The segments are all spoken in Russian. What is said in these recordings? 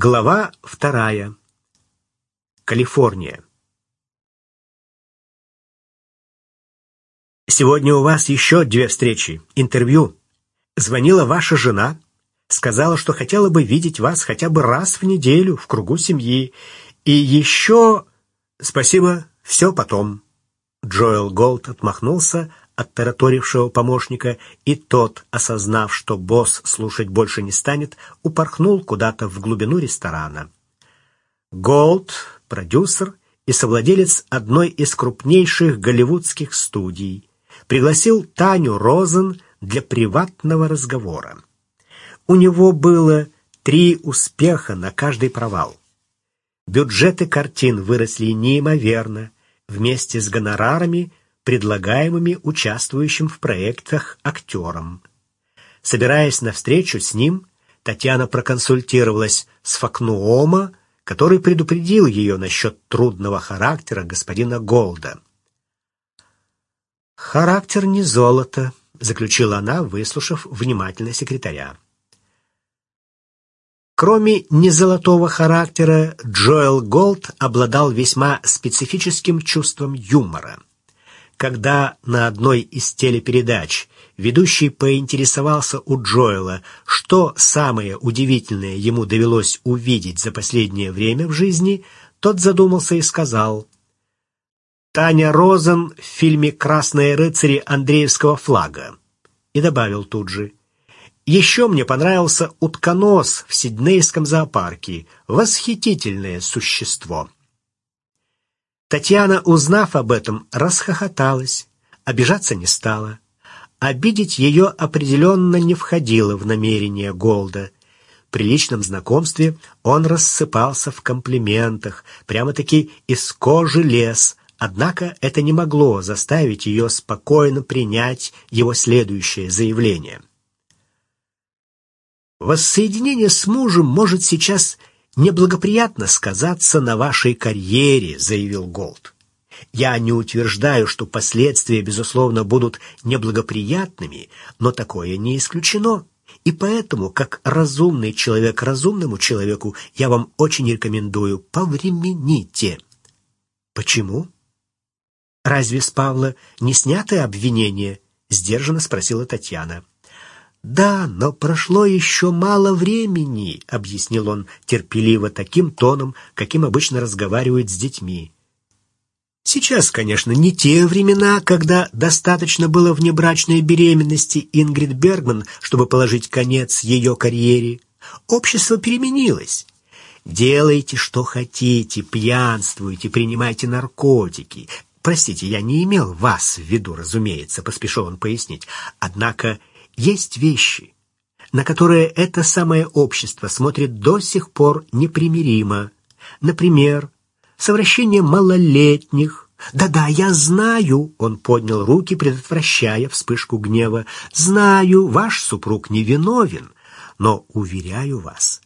Глава вторая. Калифорния. Сегодня у вас еще две встречи, интервью. Звонила ваша жена, сказала, что хотела бы видеть вас хотя бы раз в неделю в кругу семьи. И еще... Спасибо, все потом. Джоэл Голд отмахнулся от тараторившего помощника, и тот, осознав, что босс слушать больше не станет, упорхнул куда-то в глубину ресторана. Голд, продюсер и совладелец одной из крупнейших голливудских студий, пригласил Таню Розен для приватного разговора. У него было три успеха на каждый провал. Бюджеты картин выросли неимоверно, вместе с гонорарами, предлагаемыми участвующим в проектах актерам. Собираясь на встречу с ним, Татьяна проконсультировалась с Факнуома, который предупредил ее насчет трудного характера господина Голда. «Характер не золото», — заключила она, выслушав внимательно секретаря. Кроме незолотого характера, Джоэл Голд обладал весьма специфическим чувством юмора. Когда на одной из телепередач ведущий поинтересовался у Джоэла, что самое удивительное ему довелось увидеть за последнее время в жизни, тот задумался и сказал — Таня Розен в фильме «Красные рыцари» Андреевского флага. И добавил тут же. Еще мне понравился утконос в Сиднейском зоопарке. Восхитительное существо. Татьяна, узнав об этом, расхохоталась, обижаться не стала. Обидеть ее определенно не входило в намерение Голда. При личном знакомстве он рассыпался в комплиментах, прямо-таки из кожи лез, Однако это не могло заставить ее спокойно принять его следующее заявление. «Воссоединение с мужем может сейчас неблагоприятно сказаться на вашей карьере», — заявил Голд. «Я не утверждаю, что последствия, безусловно, будут неблагоприятными, но такое не исключено. И поэтому, как разумный человек разумному человеку, я вам очень рекомендую, повремените». «Почему?» «Разве с Павла не сняты обвинения?» — сдержанно спросила Татьяна. «Да, но прошло еще мало времени», — объяснил он терпеливо таким тоном, каким обычно разговаривают с детьми. Сейчас, конечно, не те времена, когда достаточно было внебрачной беременности Ингрид Бергман, чтобы положить конец ее карьере. Общество переменилось. Делайте, что хотите, пьянствуйте, принимайте наркотики. Простите, я не имел вас в виду, разумеется, поспешил он пояснить. Однако есть вещи, на которые это самое общество смотрит до сих пор непримиримо. Например, совращение малолетних. Да-да, я знаю, он поднял руки, предотвращая вспышку гнева. Знаю, ваш супруг невиновен, но уверяю вас,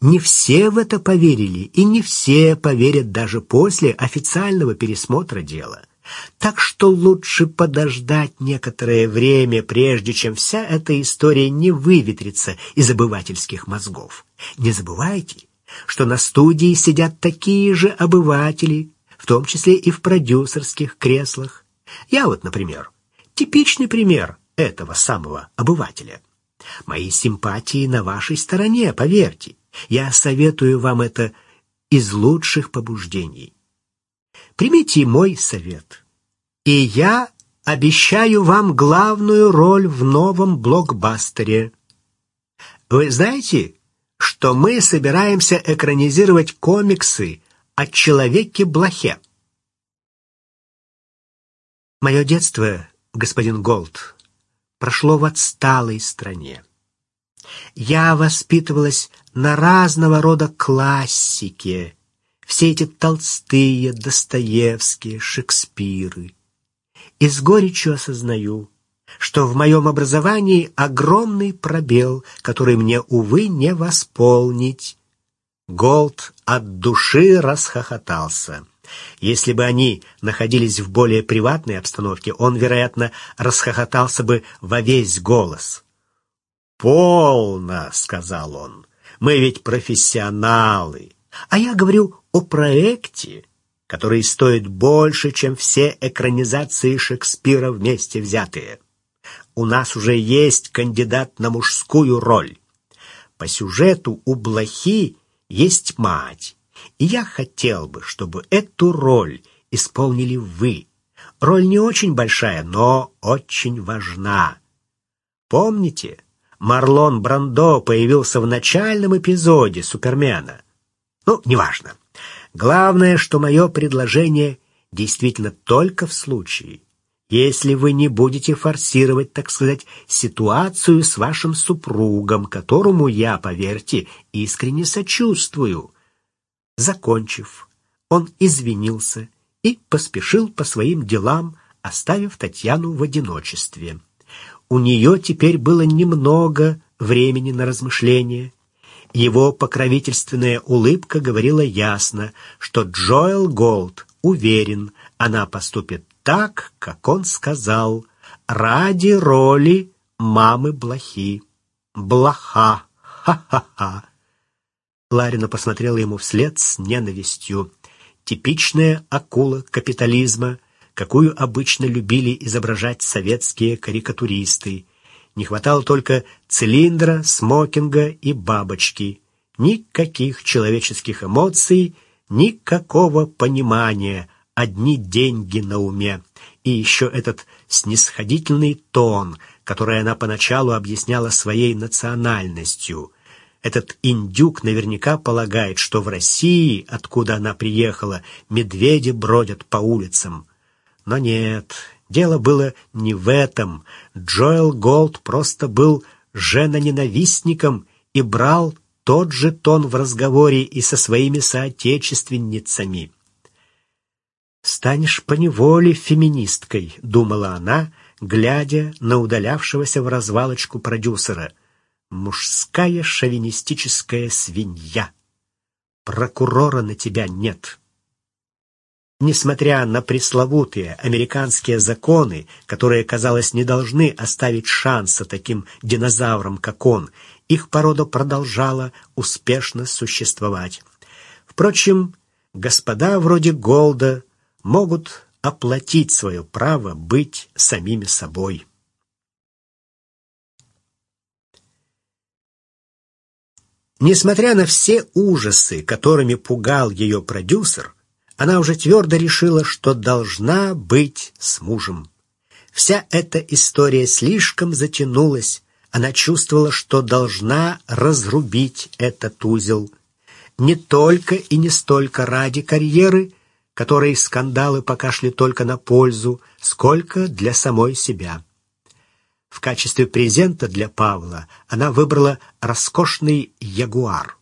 не все в это поверили, и не все поверят даже после официального пересмотра дела. Так что лучше подождать некоторое время, прежде чем вся эта история не выветрится из обывательских мозгов. Не забывайте, что на студии сидят такие же обыватели, в том числе и в продюсерских креслах. Я вот, например, типичный пример этого самого обывателя. Мои симпатии на вашей стороне, поверьте. Я советую вам это из лучших побуждений. Примите мой совет. И я обещаю вам главную роль в новом блокбастере. Вы знаете, что мы собираемся экранизировать комиксы о Человеке-блохе? Мое детство, господин Голд, прошло в отсталой стране. Я воспитывалась на разного рода классике. Все эти Толстые, Достоевские, Шекспиры. И с горечью осознаю, что в моем образовании огромный пробел, который мне, увы, не восполнить. Голд от души расхохотался. Если бы они находились в более приватной обстановке, он, вероятно, расхохотался бы во весь голос. «Полно!» — сказал он. Мы ведь профессионалы. А я говорю о проекте, который стоит больше, чем все экранизации Шекспира вместе взятые. У нас уже есть кандидат на мужскую роль. По сюжету у Блохи есть мать, и я хотел бы, чтобы эту роль исполнили вы. Роль не очень большая, но очень важна. Помните, Марлон Брандо появился в начальном эпизоде Супермена? Ну, неважно. Главное, что мое предложение действительно только в случае, если вы не будете форсировать, так сказать, ситуацию с вашим супругом, которому я, поверьте, искренне сочувствую. Закончив, он извинился и поспешил по своим делам, оставив Татьяну в одиночестве. У нее теперь было немного времени на размышления. Его покровительственная улыбка говорила ясно, что Джоэл Голд уверен, она поступит так, как он сказал, ради роли мамы Блохи. Блоха! Ха-ха-ха! Ларина посмотрела ему вслед с ненавистью. Типичная акула капитализма, какую обычно любили изображать советские карикатуристы. Не хватало только цилиндра, смокинга и бабочки. Никаких человеческих эмоций, никакого понимания, одни деньги на уме. И еще этот снисходительный тон, который она поначалу объясняла своей национальностью. Этот индюк наверняка полагает, что в России, откуда она приехала, медведи бродят по улицам. Но нет, дело было не в этом. Джоэл Голд просто был женоненавистником и брал тот же тон в разговоре и со своими соотечественницами. «Станешь поневоле феминисткой», — думала она, глядя на удалявшегося в развалочку продюсера. «Мужская шовинистическая свинья. Прокурора на тебя нет». Несмотря на пресловутые американские законы, которые, казалось, не должны оставить шанса таким динозаврам, как он, их порода продолжала успешно существовать. Впрочем, господа вроде Голда могут оплатить свое право быть самими собой. Несмотря на все ужасы, которыми пугал ее продюсер, она уже твердо решила, что должна быть с мужем. Вся эта история слишком затянулась, она чувствовала, что должна разрубить этот узел. Не только и не столько ради карьеры, которой скандалы пока шли только на пользу, сколько для самой себя. В качестве презента для Павла она выбрала роскошный «Ягуар».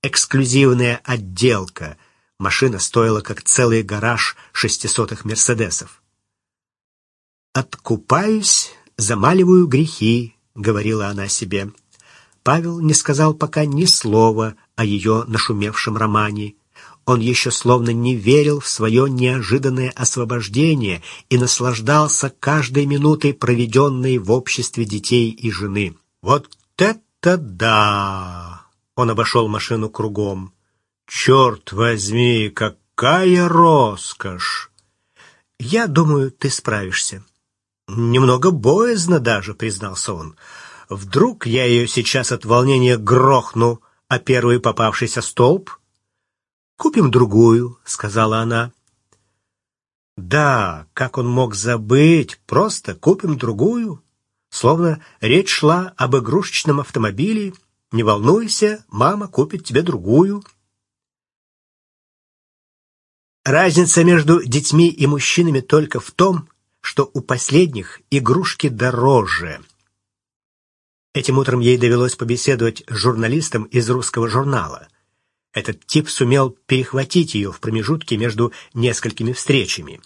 Эксклюзивная отделка — Машина стоила как целый гараж шестисотых «Мерседесов». «Откупаюсь, замаливаю грехи», — говорила она себе. Павел не сказал пока ни слова о ее нашумевшем романе. Он еще словно не верил в свое неожиданное освобождение и наслаждался каждой минутой, проведенной в обществе детей и жены. «Вот это да!» Он обошел машину кругом. Черт возьми, какая роскошь! Я думаю, ты справишься. Немного боязно даже, признался он. Вдруг я ее сейчас от волнения грохну, а первый попавшийся столб? Купим другую, сказала она. Да, как он мог забыть, просто купим другую. Словно речь шла об игрушечном автомобиле. Не волнуйся, мама купит тебе другую. Разница между детьми и мужчинами только в том, что у последних игрушки дороже. Этим утром ей довелось побеседовать с журналистом из русского журнала. Этот тип сумел перехватить ее в промежутке между несколькими встречами.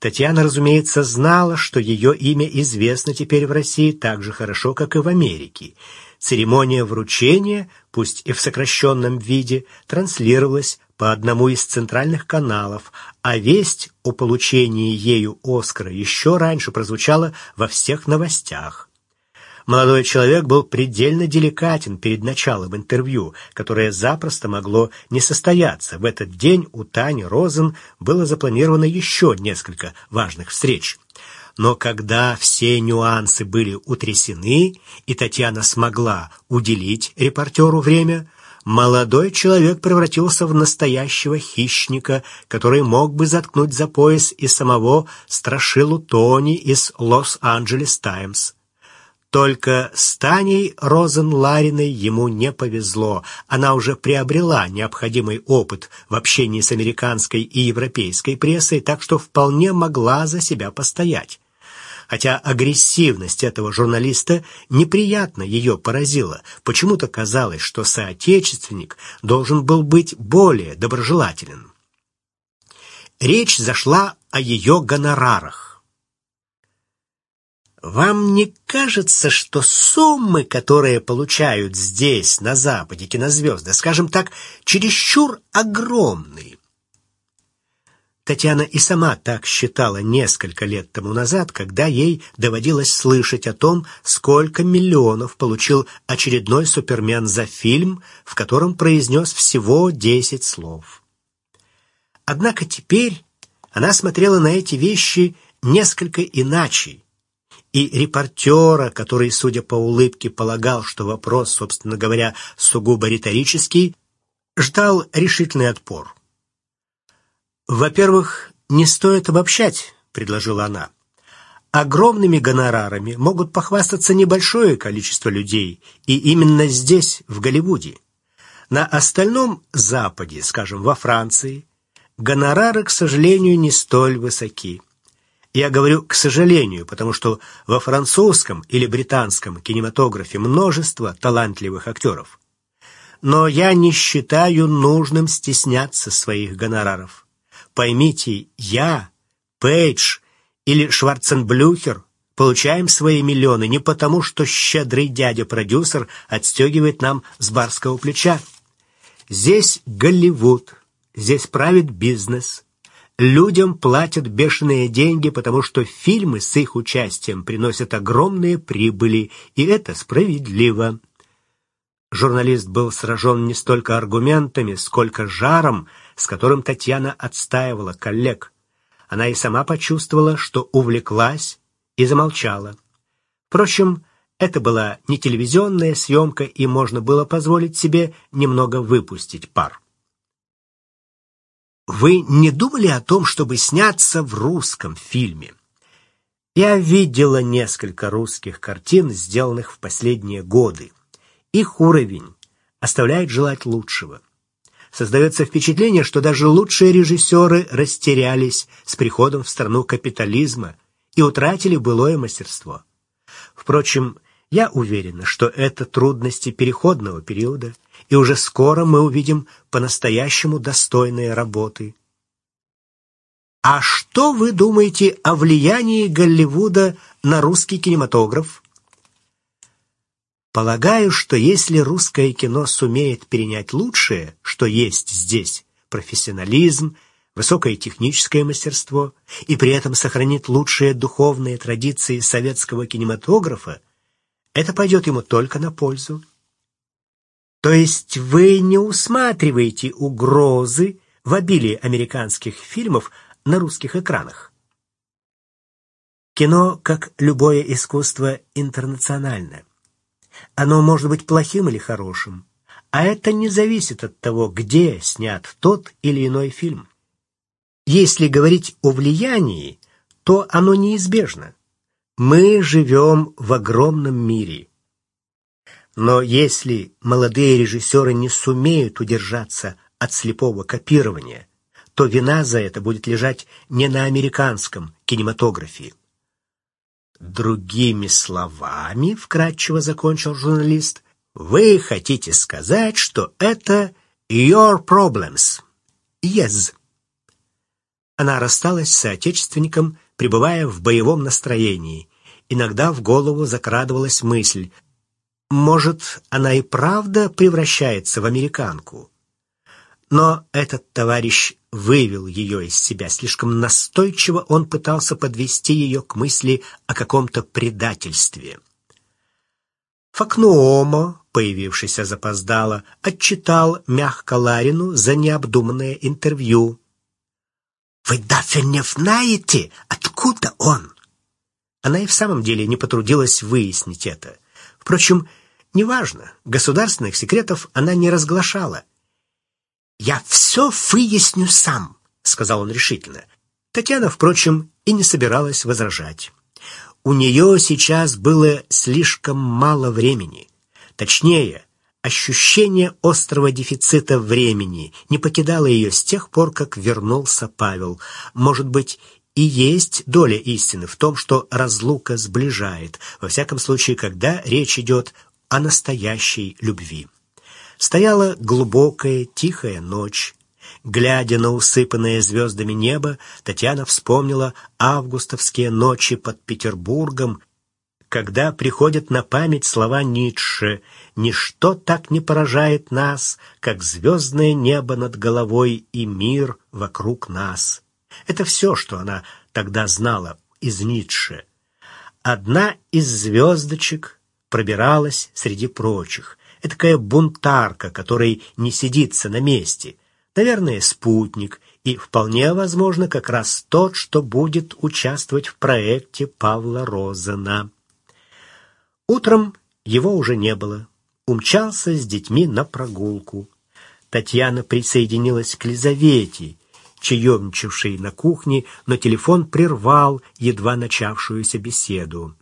Татьяна, разумеется, знала, что ее имя известно теперь в России так же хорошо, как и в Америке. Церемония вручения, пусть и в сокращенном виде, транслировалась по одному из центральных каналов, а весть о получении ею Оскара еще раньше прозвучала во всех новостях. Молодой человек был предельно деликатен перед началом интервью, которое запросто могло не состояться. В этот день у Тани Розен было запланировано еще несколько важных встреч. Но когда все нюансы были утрясены, и Татьяна смогла уделить репортеру время, молодой человек превратился в настоящего хищника, который мог бы заткнуть за пояс и самого Страшилу Тони из «Лос-Анджелес Таймс». Только с Таней Розен-Лариной ему не повезло. Она уже приобрела необходимый опыт в общении с американской и европейской прессой, так что вполне могла за себя постоять. Хотя агрессивность этого журналиста неприятно ее поразила, почему-то казалось, что соотечественник должен был быть более доброжелателен. Речь зашла о ее гонорарах. Вам не кажется, что суммы, которые получают здесь, на Западе, кинозвезды, скажем так, чересчур огромные? Татьяна и сама так считала несколько лет тому назад, когда ей доводилось слышать о том, сколько миллионов получил очередной супермен за фильм, в котором произнес всего десять слов. Однако теперь она смотрела на эти вещи несколько иначе и репортера, который, судя по улыбке, полагал, что вопрос, собственно говоря, сугубо риторический, ждал решительный отпор. «Во-первых, не стоит обобщать», — предложила она. «Огромными гонорарами могут похвастаться небольшое количество людей, и именно здесь, в Голливуде. На остальном Западе, скажем, во Франции, гонорары, к сожалению, не столь высоки». Я говорю «к сожалению», потому что во французском или британском кинематографе множество талантливых актеров. Но я не считаю нужным стесняться своих гонораров. Поймите, я, Пейдж или Шварценблюхер получаем свои миллионы не потому, что щедрый дядя-продюсер отстегивает нам с барского плеча. Здесь Голливуд, здесь правит бизнес, Людям платят бешеные деньги, потому что фильмы с их участием приносят огромные прибыли, и это справедливо. Журналист был сражен не столько аргументами, сколько жаром, с которым Татьяна отстаивала коллег. Она и сама почувствовала, что увлеклась и замолчала. Впрочем, это была не телевизионная съемка, и можно было позволить себе немного выпустить пар. Вы не думали о том, чтобы сняться в русском фильме? Я видела несколько русских картин, сделанных в последние годы. Их уровень оставляет желать лучшего. Создается впечатление, что даже лучшие режиссеры растерялись с приходом в страну капитализма и утратили былое мастерство. Впрочем, я уверена, что это трудности переходного периода, и уже скоро мы увидим по-настоящему достойные работы. А что вы думаете о влиянии Голливуда на русский кинематограф? Полагаю, что если русское кино сумеет перенять лучшее, что есть здесь, профессионализм, высокое техническое мастерство, и при этом сохранит лучшие духовные традиции советского кинематографа, это пойдет ему только на пользу. То есть вы не усматриваете угрозы в обилии американских фильмов на русских экранах? Кино, как любое искусство, интернационально. Оно может быть плохим или хорошим, а это не зависит от того, где снят тот или иной фильм. Если говорить о влиянии, то оно неизбежно. Мы живем в огромном мире – но если молодые режиссеры не сумеют удержаться от слепого копирования, то вина за это будет лежать не на американском кинематографе. Другими словами, вкратчиво закончил журналист, вы хотите сказать, что это your problems. Yes. Она рассталась с соотечественником, пребывая в боевом настроении. Иногда в голову закрадывалась мысль, может, она и правда превращается в американку. Но этот товарищ вывел ее из себя. Слишком настойчиво он пытался подвести ее к мысли о каком-то предательстве. Факнуомо, появившийся запоздало, отчитал мягко Ларину за необдуманное интервью. «Вы даже не знаете, откуда он?» Она и в самом деле не потрудилась выяснить это. Впрочем, неважно, государственных секретов она не разглашала. «Я все выясню сам», — сказал он решительно. Татьяна, впрочем, и не собиралась возражать. У нее сейчас было слишком мало времени. Точнее, ощущение острого дефицита времени не покидало ее с тех пор, как вернулся Павел. Может быть, и есть доля истины в том, что разлука сближает, во всяком случае, когда речь идет о настоящей любви. Стояла глубокая, тихая ночь. Глядя на усыпанное звездами небо, Татьяна вспомнила августовские ночи под Петербургом, когда приходят на память слова Ницше «Ничто так не поражает нас, как звездное небо над головой и мир вокруг нас». Это все, что она тогда знала из Ницше. Одна из звездочек пробиралась среди прочих. Это такая бунтарка, которой не сидится на месте. Наверное, спутник, и вполне возможно как раз тот, что будет участвовать в проекте Павла Розена. Утром его уже не было. Умчался с детьми на прогулку. Татьяна присоединилась к Лизавете, чаевничавшей на кухне, но телефон прервал едва начавшуюся беседу.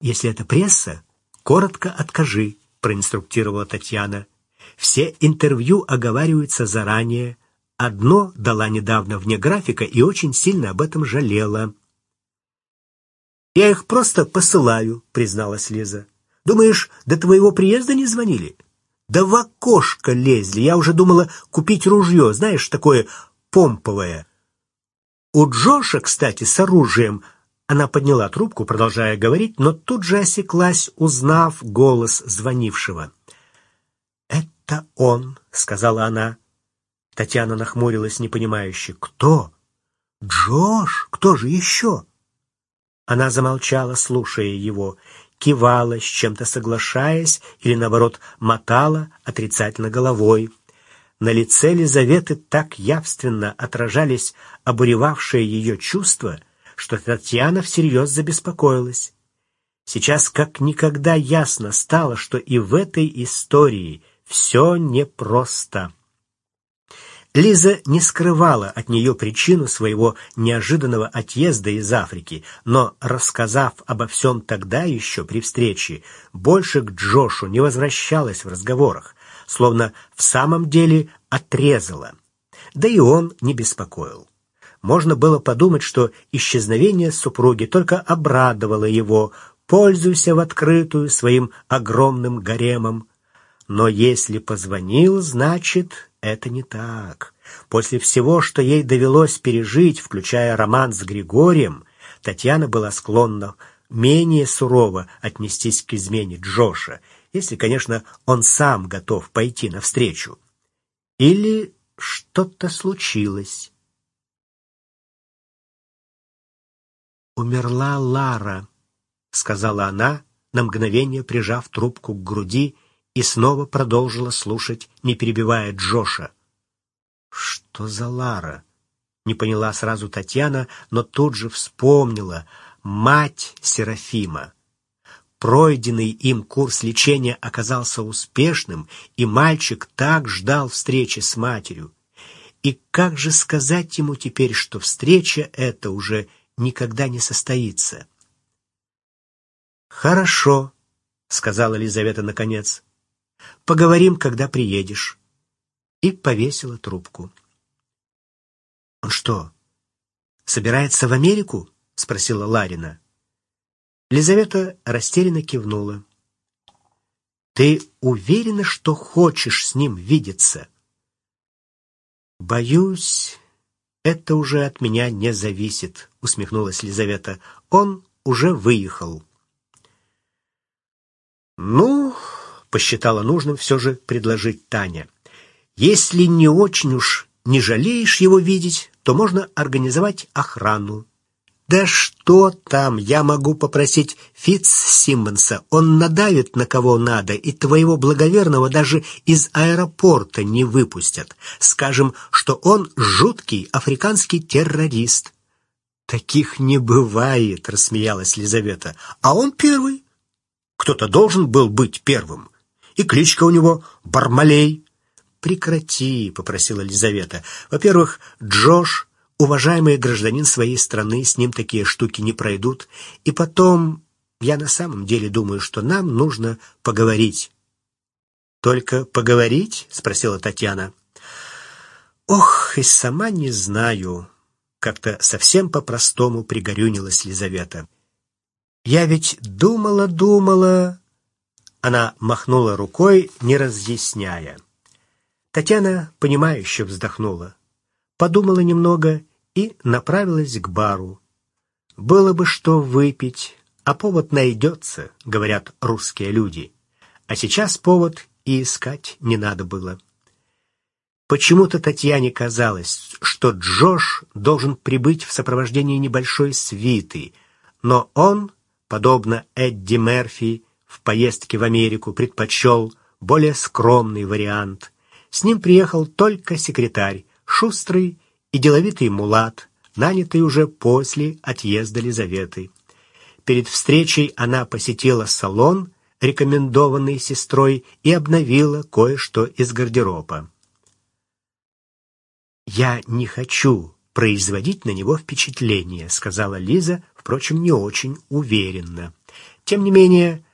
«Если это пресса, коротко откажи», — проинструктировала Татьяна. «Все интервью оговариваются заранее. Одно дала недавно вне графика и очень сильно об этом жалела». «Я их просто посылаю», — призналась Лиза. «Думаешь, до твоего приезда не звонили?» Да в окошко лезли. Я уже думала купить ружье, знаешь, такое помповое. У Джоша, кстати, с оружием. Она подняла трубку, продолжая говорить, но тут же осеклась, узнав голос звонившего. «Это он», — сказала она. Татьяна нахмурилась непонимающе. «Кто?» «Джош? Кто же еще?» Она замолчала, слушая его кивала, с чем-то соглашаясь или, наоборот, мотала отрицательно головой. На лице Лизаветы так явственно отражались обуревавшие ее чувства, что Татьяна всерьез забеспокоилась. Сейчас как никогда ясно стало, что и в этой истории все непросто. Лиза не скрывала от нее причину своего неожиданного отъезда из Африки, но, рассказав обо всем тогда еще при встрече, больше к Джошу не возвращалась в разговорах, словно в самом деле отрезала. Да и он не беспокоил. Можно было подумать, что исчезновение супруги только обрадовало его, пользуйся в открытую своим огромным гаремом. Но если позвонил, значит, это не так. После всего, что ей довелось пережить, включая роман с Григорием, Татьяна была склонна менее сурово отнестись к измене Джоша, если, конечно, он сам готов пойти навстречу. Или что-то случилось. «Умерла Лара», — сказала она, на мгновение прижав трубку к груди и снова продолжила слушать, не перебивая Джоша. «Что за Лара?» Не поняла сразу Татьяна, но тут же вспомнила. Мать Серафима. Пройденный им курс лечения оказался успешным, и мальчик так ждал встречи с матерью. И как же сказать ему теперь, что встреча эта уже никогда не состоится? «Хорошо», — сказала Лизавета наконец. Поговорим, когда приедешь. И повесила трубку. Он что, собирается в Америку? спросила Ларина. Лизавета растерянно кивнула. Ты уверена, что хочешь с ним видеться? Боюсь, это уже от меня не зависит, усмехнулась Лизавета. Он уже выехал. Ну, посчитала нужным все же предложить Таня. Если не очень уж не жалеешь его видеть, то можно организовать охрану. Да что там, я могу попросить Фитц Симмонса, он надавит на кого надо, и твоего благоверного даже из аэропорта не выпустят. Скажем, что он жуткий африканский террорист. Таких не бывает, рассмеялась Лизавета. А он первый. Кто-то должен был быть первым. И кличка у него Бармалей. Прекрати, попросила Лизавета. Во-первых, Джош уважаемый гражданин своей страны, с ним такие штуки не пройдут. И потом, я на самом деле думаю, что нам нужно поговорить. Только поговорить? спросила Татьяна. Ох, и сама не знаю. Как-то совсем по-простому пригорюнилась Лизавета. Я ведь думала-думала. Она махнула рукой, не разъясняя. Татьяна, понимающе вздохнула подумала немного и направилась к бару. Было бы что выпить, а повод найдется, говорят русские люди. А сейчас повод и искать не надо было. Почему-то Татьяне казалось, что Джош должен прибыть в сопровождении небольшой свиты, но он, подобно Эдди Мерфи, в поездке в Америку предпочел более скромный вариант. С ним приехал только секретарь, шустрый и деловитый мулат, нанятый уже после отъезда Лизаветы. Перед встречей она посетила салон, рекомендованный сестрой, и обновила кое-что из гардероба. «Я не хочу производить на него впечатление», — сказала Лиза, впрочем, не очень уверенно. Тем не менее,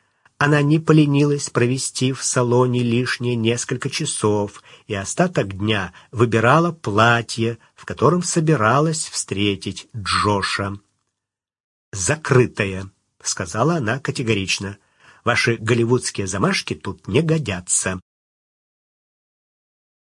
она не поленилась провести в салоне лишние несколько часов и остаток дня выбирала платье, в котором собиралась встретить Джоша. «Закрытое», — сказала она категорично. «Ваши голливудские замашки тут не годятся».